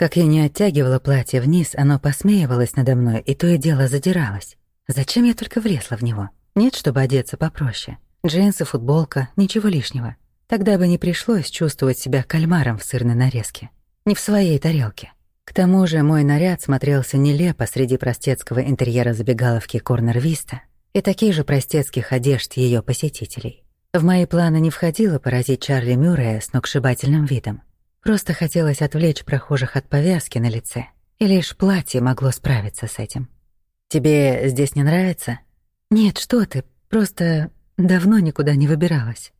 Как я не оттягивала платье вниз, оно посмеивалось надо мной и то и дело задиралось. Зачем я только влезла в него? Нет, чтобы одеться попроще. Джинсы, футболка, ничего лишнего. Тогда бы не пришлось чувствовать себя кальмаром в сырной нарезке. Не в своей тарелке. К тому же мой наряд смотрелся нелепо среди простецкого интерьера забегаловки Корнер Виста и таких же простецких одежд ее посетителей. В мои планы не входило поразить Чарли Мюррея с ногсшибательным видом. Просто хотелось отвлечь прохожих от повязки на лице, и лишь платье могло справиться с этим. «Тебе здесь не нравится?» «Нет, что ты, просто давно никуда не выбиралась».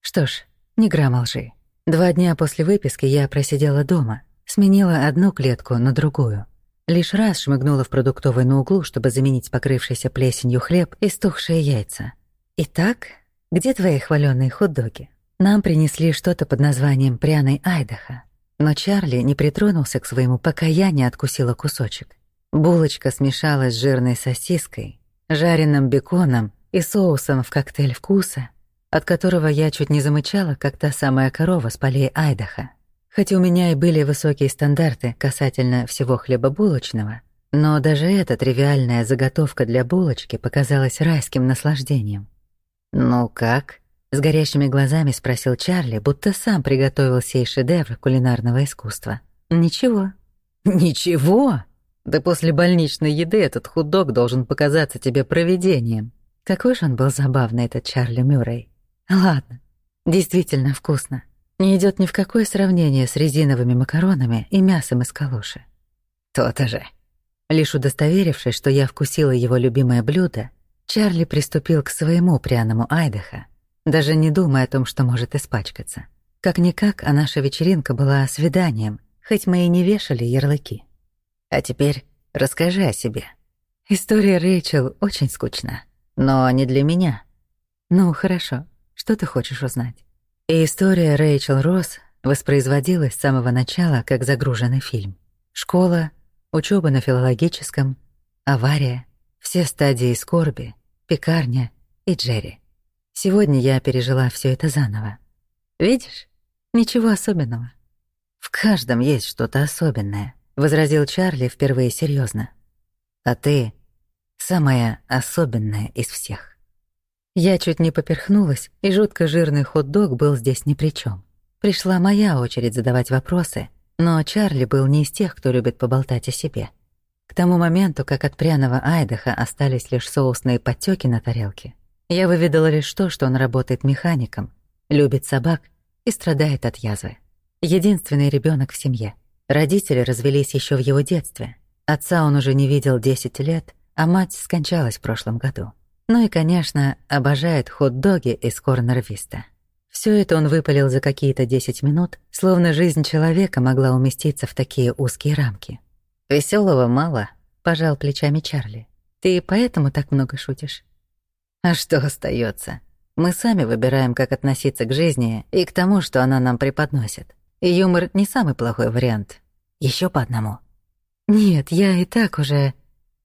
Что ж, ни грамма лжи. Два дня после выписки я просидела дома, сменила одну клетку на другую. Лишь раз шмыгнула в продуктовый на углу, чтобы заменить покрывшийся плесенью хлеб и стухшие яйца. «Итак, где твои хвалёные хот-доги?» Нам принесли что-то под названием «пряный Айдаха», но Чарли не притронулся к своему, пока я не откусила кусочек. Булочка смешалась с жирной сосиской, жареным беконом и соусом в коктейль вкуса, от которого я чуть не замычала, как та самая корова с полей Айдаха. Хоть у меня и были высокие стандарты касательно всего хлебобулочного, но даже эта тривиальная заготовка для булочки показалась райским наслаждением. «Ну как?» С горящими глазами спросил Чарли, будто сам приготовил сей шедевр кулинарного искусства. «Ничего». «Ничего? Да после больничной еды этот худок должен показаться тебе провидением». Какой же он был забавный, этот Чарли Мюррей. Ладно, действительно вкусно. Не идет ни в какое сравнение с резиновыми макаронами и мясом из калуши. То-то же. Лишь удостоверившись, что я вкусила его любимое блюдо, Чарли приступил к своему пряному Айдаха даже не думая о том, что может испачкаться. Как-никак, а наша вечеринка была свиданием, хоть мы и не вешали ярлыки. А теперь расскажи о себе. История Рэйчел очень скучна, но не для меня. Ну, хорошо, что ты хочешь узнать? И история Рэйчел Росс воспроизводилась с самого начала как загруженный фильм. Школа, учеба на филологическом, авария, все стадии скорби, пекарня и Джерри. Сегодня я пережила все это заново. Видишь? Ничего особенного. В каждом есть что-то особенное, возразил Чарли впервые серьезно. А ты самая особенная из всех. Я чуть не поперхнулась, и жутко жирный хот-дог был здесь ни при чем. Пришла моя очередь задавать вопросы, но Чарли был не из тех, кто любит поболтать о себе. К тому моменту, как от пряного Айдаха остались лишь соусные подтеки на тарелке, я выведала лишь то, что он работает механиком, любит собак и страдает от язвы. Единственный ребенок в семье. Родители развелись еще в его детстве. Отца он уже не видел 10 лет, а мать скончалась в прошлом году. Ну и, конечно, обожает хот-доги из Корнер-Виста. Всё это он выпалил за какие-то 10 минут, словно жизнь человека могла уместиться в такие узкие рамки. Веселого мало», — пожал плечами Чарли. «Ты поэтому так много шутишь?» А что остается? Мы сами выбираем, как относиться к жизни и к тому, что она нам преподносит. И юмор не самый плохой вариант. Еще по одному. Нет, я и так уже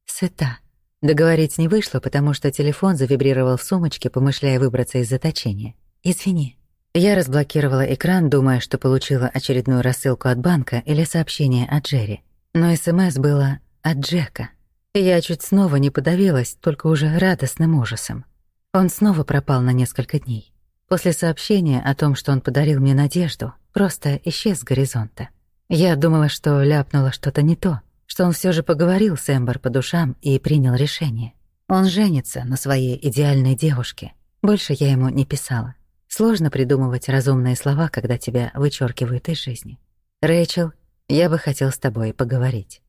сыта. Договорить не вышло, потому что телефон завибрировал в сумочке, помышляя выбраться из заточения. Извини. Я разблокировала экран, думая, что получила очередную рассылку от банка или сообщение от Джерри. Но СМС было от Джека. Я чуть снова не подавилась, только уже радостным ужасом. Он снова пропал на несколько дней. После сообщения о том, что он подарил мне надежду, просто исчез с горизонта. Я думала, что ляпнула что-то не то, что он все же поговорил с Эмбер по душам и принял решение. Он женится на своей идеальной девушке. Больше я ему не писала. Сложно придумывать разумные слова, когда тебя вычеркивают из жизни. Рэйчел, я бы хотел с тобой поговорить.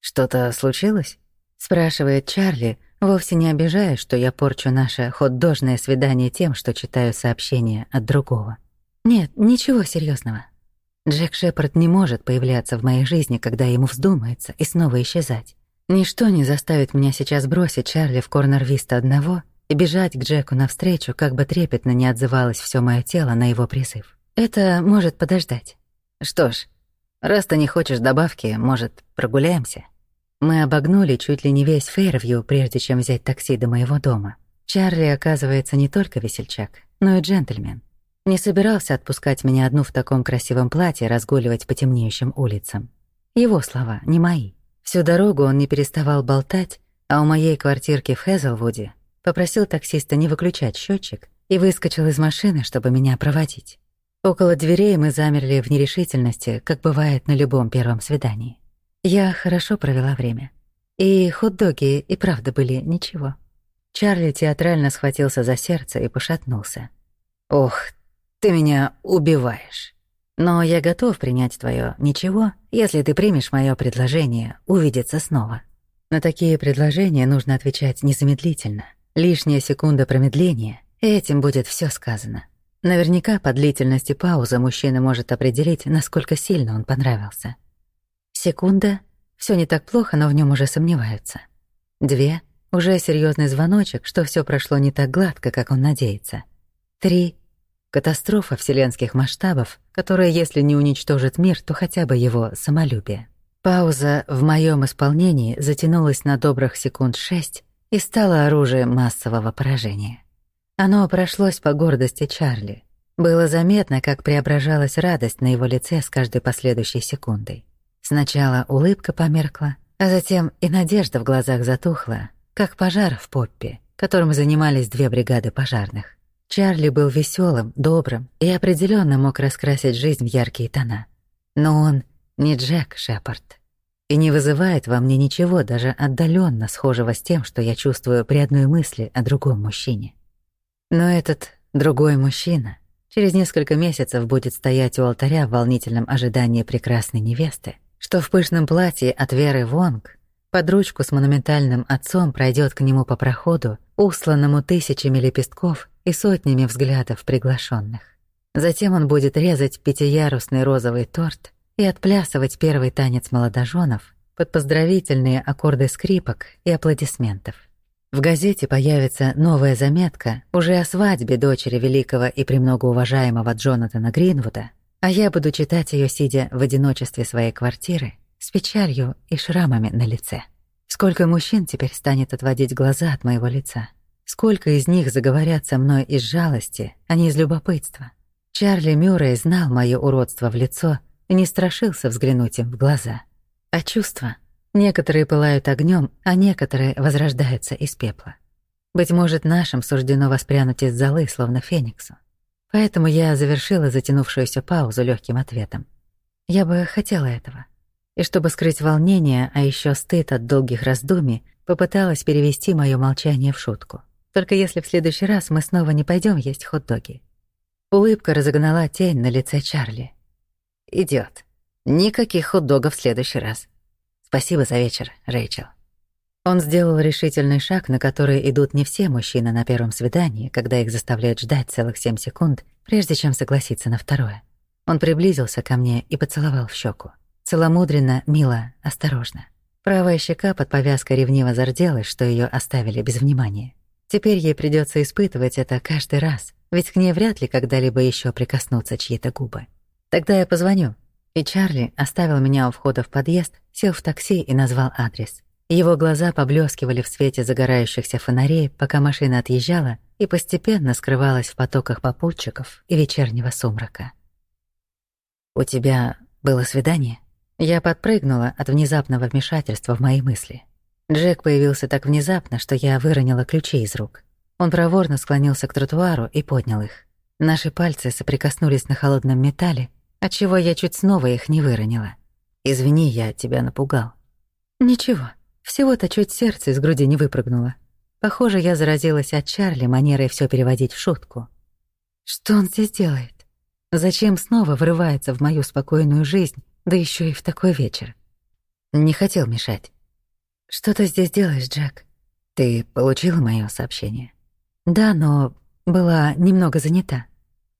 «Что-то случилось?» — спрашивает Чарли, вовсе не обижаясь, что я порчу наше хот-дожное свидание тем, что читаю сообщения от другого. «Нет, ничего серьезного. Джек Шепард не может появляться в моей жизни, когда ему вздумается, и снова исчезать. Ничто не заставит меня сейчас бросить Чарли в корнер Виста одного и бежать к Джеку навстречу, как бы трепетно не отзывалось все мое тело на его призыв. Это может подождать. Что ж, раз ты не хочешь добавки, может, прогуляемся?» Мы обогнули чуть ли не весь Фейрвью, прежде чем взять такси до моего дома. Чарли, оказывается, не только весельчак, но и джентльмен. Не собирался отпускать меня одну в таком красивом платье разгуливать по темнеющим улицам. Его слова, не мои. Всю дорогу он не переставал болтать, а у моей квартирки в Хезлвуде попросил таксиста не выключать счетчик и выскочил из машины, чтобы меня проводить. Около дверей мы замерли в нерешительности, как бывает на любом первом свидании. Я хорошо провела время. И хот-доги и правда были ничего. Чарли театрально схватился за сердце и пошатнулся. «Ох, ты меня убиваешь. Но я готов принять твое «ничего», если ты примешь мое предложение увидеться снова». На такие предложения нужно отвечать незамедлительно. Лишняя секунда промедления, этим будет все сказано. Наверняка по длительности паузы мужчина может определить, насколько сильно он понравился. Секунда — все не так плохо, но в нем уже сомневаются. Две — уже серьезный звоночек, что все прошло не так гладко, как он надеется. Три — катастрофа вселенских масштабов, которая, если не уничтожит мир, то хотя бы его самолюбие. Пауза в моем исполнении затянулась на добрых секунд шесть и стала оружием массового поражения. Оно прошлось по гордости Чарли. Было заметно, как преображалась радость на его лице с каждой последующей секундой. Сначала улыбка померкла, а затем и надежда в глазах затухла, как пожар в Поппе, которым занимались две бригады пожарных. Чарли был веселым, добрым и определенно мог раскрасить жизнь в яркие тона. Но он не Джек Шепард и не вызывает во мне ничего даже отдаленно схожего с тем, что я чувствую при одной мысли о другом мужчине. Но этот другой мужчина через несколько месяцев будет стоять у алтаря в волнительном ожидании прекрасной невесты, что в пышном платье от Веры Вонг под ручку с монументальным отцом пройдет к нему по проходу, усланному тысячами лепестков и сотнями взглядов приглашенных. Затем он будет резать пятиярусный розовый торт и отплясывать первый танец молодоженов под поздравительные аккорды скрипок и аплодисментов. В газете появится новая заметка уже о свадьбе дочери великого и премного уважаемого Джонатана Гринвуда, а я буду читать ее, сидя в одиночестве своей квартиры, с печалью и шрамами на лице. Сколько мужчин теперь станет отводить глаза от моего лица? Сколько из них заговорят со мной из жалости, а не из любопытства? Чарли Мюррей знал мое уродство в лицо и не страшился взглянуть им в глаза. А чувства? Некоторые пылают огнем, а некоторые возрождаются из пепла. Быть может, нашим суждено воспрянуть из золы, словно фениксу. Поэтому я завершила затянувшуюся паузу легким ответом. Я бы хотела этого. И чтобы скрыть волнение, а еще стыд от долгих раздумий, попыталась перевести мое молчание в шутку. Только если в следующий раз мы снова не пойдем есть хот-доги. Улыбка разогнала тень на лице Чарли. Идет. Никаких хот-догов в следующий раз. Спасибо за вечер, Рэйчел. Он сделал решительный шаг, на который идут не все мужчины на первом свидании, когда их заставляют ждать целых семь секунд, прежде чем согласиться на второе. Он приблизился ко мне и поцеловал в щеку. Целомудренно, мило, осторожно. Правая щека под повязкой ревниво зарделась, что ее оставили без внимания. Теперь ей придется испытывать это каждый раз, ведь к ней вряд ли когда-либо еще прикоснутся чьи-то губы. Тогда я позвоню. И Чарли оставил меня у входа в подъезд, сел в такси и назвал адрес. Его глаза поблескивали в свете загорающихся фонарей, пока машина отъезжала и постепенно скрывалась в потоках попутчиков и вечернего сумрака. «У тебя было свидание?» Я подпрыгнула от внезапного вмешательства в мои мысли. Джек появился так внезапно, что я выронила ключи из рук. Он проворно склонился к тротуару и поднял их. Наши пальцы соприкоснулись на холодном металле, отчего я чуть снова их не выронила. «Извини, я тебя напугал». «Ничего, всего-то чуть сердце из груди не выпрыгнуло. Похоже, я заразилась от Чарли манерой все переводить в шутку. Что он здесь делает? Зачем снова врывается в мою спокойную жизнь, да еще и в такой вечер?» Не хотел мешать. «Что ты здесь делаешь, Джек?» «Ты получила моё сообщение?» «Да, но была немного занята».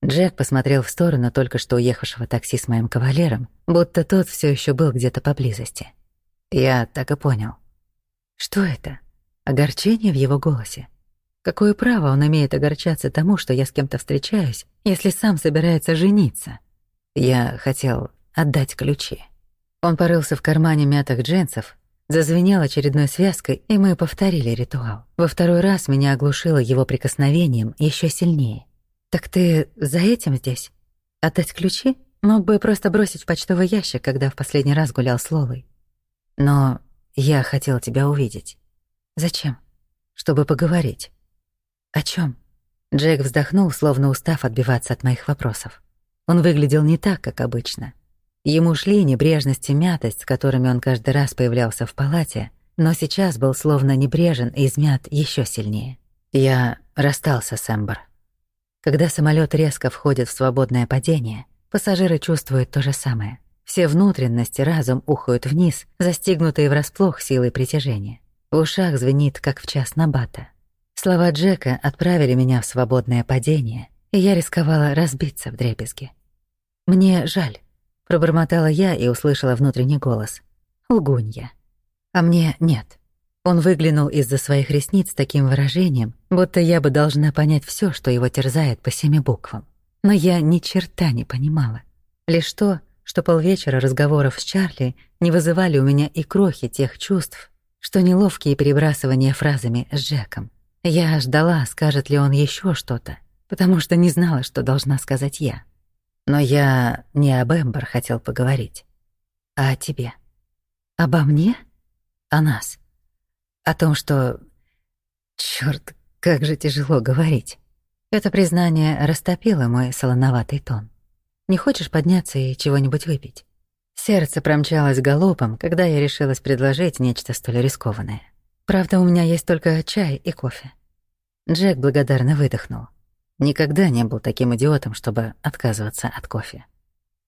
Джек посмотрел в сторону только что уехавшего такси с моим кавалером, будто тот всё ещё был где-то поблизости. Я так и понял. Что это? Огорчение в его голосе. Какое право он имеет огорчаться тому, что я с кем-то встречаюсь, если сам собирается жениться? Я хотел отдать ключи. Он порылся в кармане мятых джинсов, Зазвенел очередной связкой, и мы повторили ритуал. Во второй раз меня оглушило его прикосновением еще сильнее. «Так ты за этим здесь? Отдать ключи?» Мог бы просто бросить в почтовый ящик, когда в последний раз гулял с Лолой. Но я хотел тебя увидеть. Зачем? Чтобы поговорить. О чем? Джек вздохнул, словно устав отбиваться от моих вопросов. Он выглядел не так, как обычно. Ему шли небрежность и мятость, с которыми он каждый раз появлялся в палате, но сейчас был словно небрежен и измят еще сильнее. Я расстался с Эмбер. Когда самолет резко входит в свободное падение, пассажиры чувствуют то же самое. Все внутренности разум ухают вниз, застигнутые врасплох силой притяжения. В ушах звенит, как в час набата. Слова Джека отправили меня в свободное падение, и я рисковала разбиться в дребезги. «Мне жаль», — пробормотала я и услышала внутренний голос. «Лгунья». А мне нет. Он выглянул из-за своих ресниц таким выражением, будто я бы должна понять все, что его терзает по семи буквам. Но я ни черта не понимала. Лишь то, что полвечера разговоров с Чарли не вызывали у меня и крохи тех чувств, что неловкие перебрасывания фразами с Джеком. Я ждала, скажет ли он еще что-то, потому что не знала, что должна сказать я. Но я не об Эмбер хотел поговорить, а о тебе. Обо мне? О нас. О том, что... Чёрт, как же тяжело говорить. Это признание растопило мой солоноватый тон. Не хочешь подняться и чего-нибудь выпить? Сердце промчалось галопом, когда я решилась предложить нечто столь рискованное. Правда, у меня есть только чай и кофе. Джек благодарно выдохнул. Никогда не был таким идиотом, чтобы отказываться от кофе.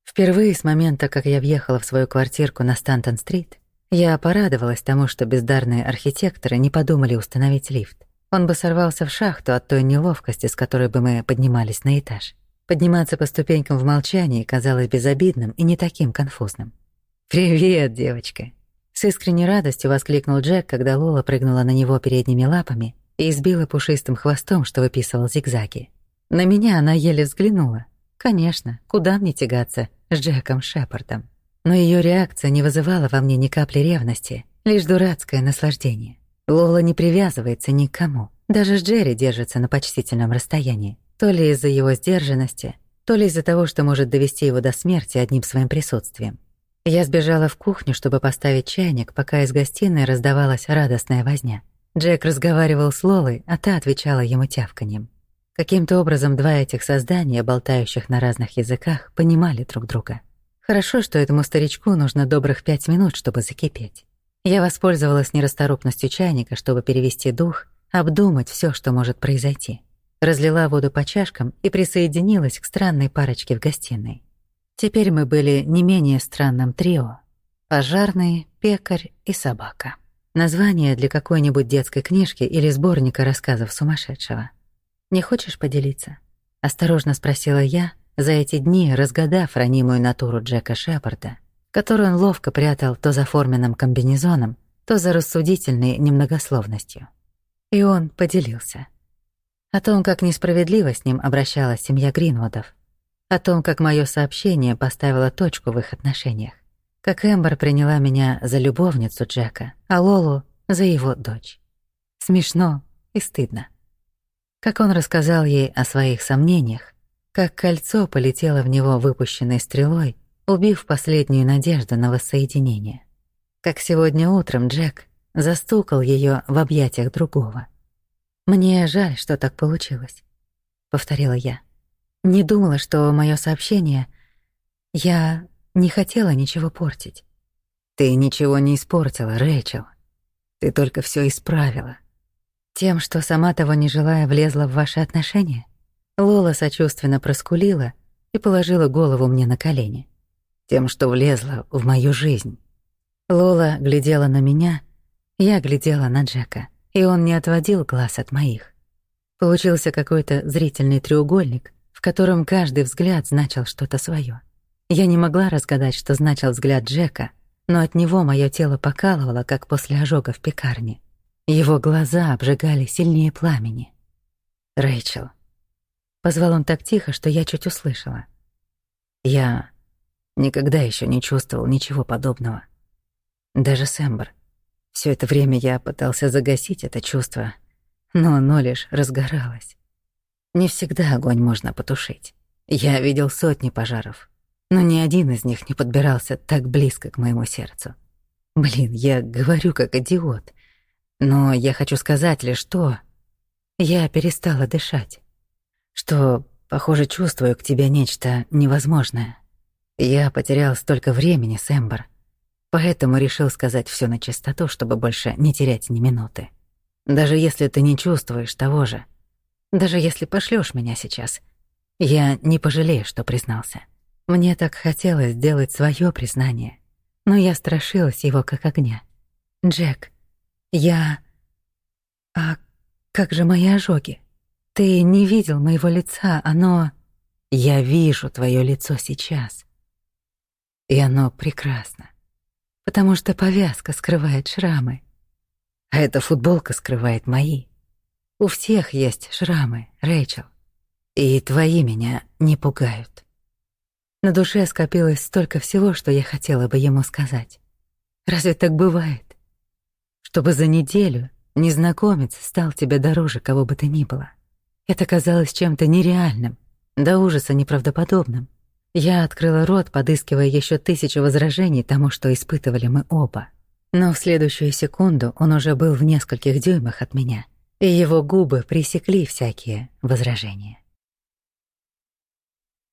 Впервые с момента, как я въехала в свою квартирку на Стантон-стрит, я порадовалась тому, что бездарные архитекторы не подумали установить лифт. Он бы сорвался в шахту от той неловкости, с которой бы мы поднимались на этаж. Подниматься по ступенькам в молчании казалось безобидным и не таким конфузным. «Привет, девочка!» С искренней радостью воскликнул Джек, когда Лола прыгнула на него передними лапами и избила пушистым хвостом, что выписывал зигзаги. На меня она еле взглянула. Конечно, куда мне тягаться с Джеком Шепардом? Но ее реакция не вызывала во мне ни капли ревности, лишь дурацкое наслаждение. Лола не привязывается ни к кому. Даже с Джерри держится на почтительном расстоянии. То ли из-за его сдержанности, то ли из-за того, что может довести его до смерти одним своим присутствием. Я сбежала в кухню, чтобы поставить чайник, пока из гостиной раздавалась радостная возня. Джек разговаривал с Лолой, а та отвечала ему тявканьем. Каким-то образом два этих создания, болтающих на разных языках, понимали друг друга. Хорошо, что этому старичку нужно добрых пять минут, чтобы закипеть. Я воспользовалась нерасторопностью чайника, чтобы перевести дух, обдумать все, что может произойти. Разлила воду по чашкам и присоединилась к странной парочке в гостиной. Теперь мы были не менее странным трио. Пожарный, пекарь и собака. Название для какой-нибудь детской книжки или сборника рассказов сумасшедшего. «Не хочешь поделиться?» — осторожно спросила я, за эти дни разгадав ранимую натуру Джека Шепарда, которую он ловко прятал то за форменным комбинезоном, то за рассудительной немногословностью. И он поделился. О том, как несправедливо с ним обращалась семья Гринвудов, о том, как мое сообщение поставило точку в их отношениях, как Эмбер приняла меня за любовницу Джека, а Лолу — за его дочь. Смешно и стыдно. Как он рассказал ей о своих сомнениях, как кольцо полетело в него выпущенной стрелой, убив последнюю надежду на воссоединение. Как сегодня утром Джек застукал ее в объятиях другого. «Мне жаль, что так получилось», — повторила я. «Не думала, что мое сообщение... Я не хотела ничего портить». «Ты ничего не испортила, Рэйчел. Ты только все исправила». «Тем, что сама того не желая влезла в ваши отношения?» Лола сочувственно проскулила и положила голову мне на колени. Тем, что влезла в мою жизнь. Лола глядела на меня, я глядела на Джека, и он не отводил глаз от моих. Получился какой-то зрительный треугольник, в котором каждый взгляд значил что-то свое. Я не могла разгадать, что значил взгляд Джека, но от него мое тело покалывало, как после ожога в пекарне. Его глаза обжигали сильнее пламени. «Рэйчел», Позвал он так тихо, что я чуть услышала. Я никогда еще не чувствовал ничего подобного. Даже с Эмбер. Все это время я пытался загасить это чувство, но оно лишь разгоралось. Не всегда огонь можно потушить. Я видел сотни пожаров. но ни один из них не подбирался так близко к моему сердцу. Блин, я говорю как идиот, но я хочу сказать лишь то, я перестала дышать, что, похоже, чувствую к тебе нечто невозможное. Я потерял столько времени с Эмбер, поэтому решил сказать все на чистоту, чтобы больше не терять ни минуты. Даже если ты не чувствуешь того же, даже если пошлешь меня сейчас, я не пожалею, что признался. Мне так хотелось сделать свое признание, но я страшилась его как огня. Джек, я... А как же мои ожоги? Ты не видел моего лица, оно... Я вижу твое лицо сейчас. И оно прекрасно, потому что повязка скрывает шрамы, а эта футболка скрывает мои. У всех есть шрамы, Рэйчел. И твои меня не пугают. На душе скопилось столько всего, что я хотела бы ему сказать. Разве так бывает? Чтобы за неделю незнакомец стал тебе дороже кого бы то ни было. Это казалось чем-то нереальным, до ужаса неправдоподобным. Я открыла рот, подыскивая еще тысячу возражений тому, что испытывали мы оба. Но в следующую секунду он уже был в нескольких дюймах от меня — и его губы пресекли всякие возражения.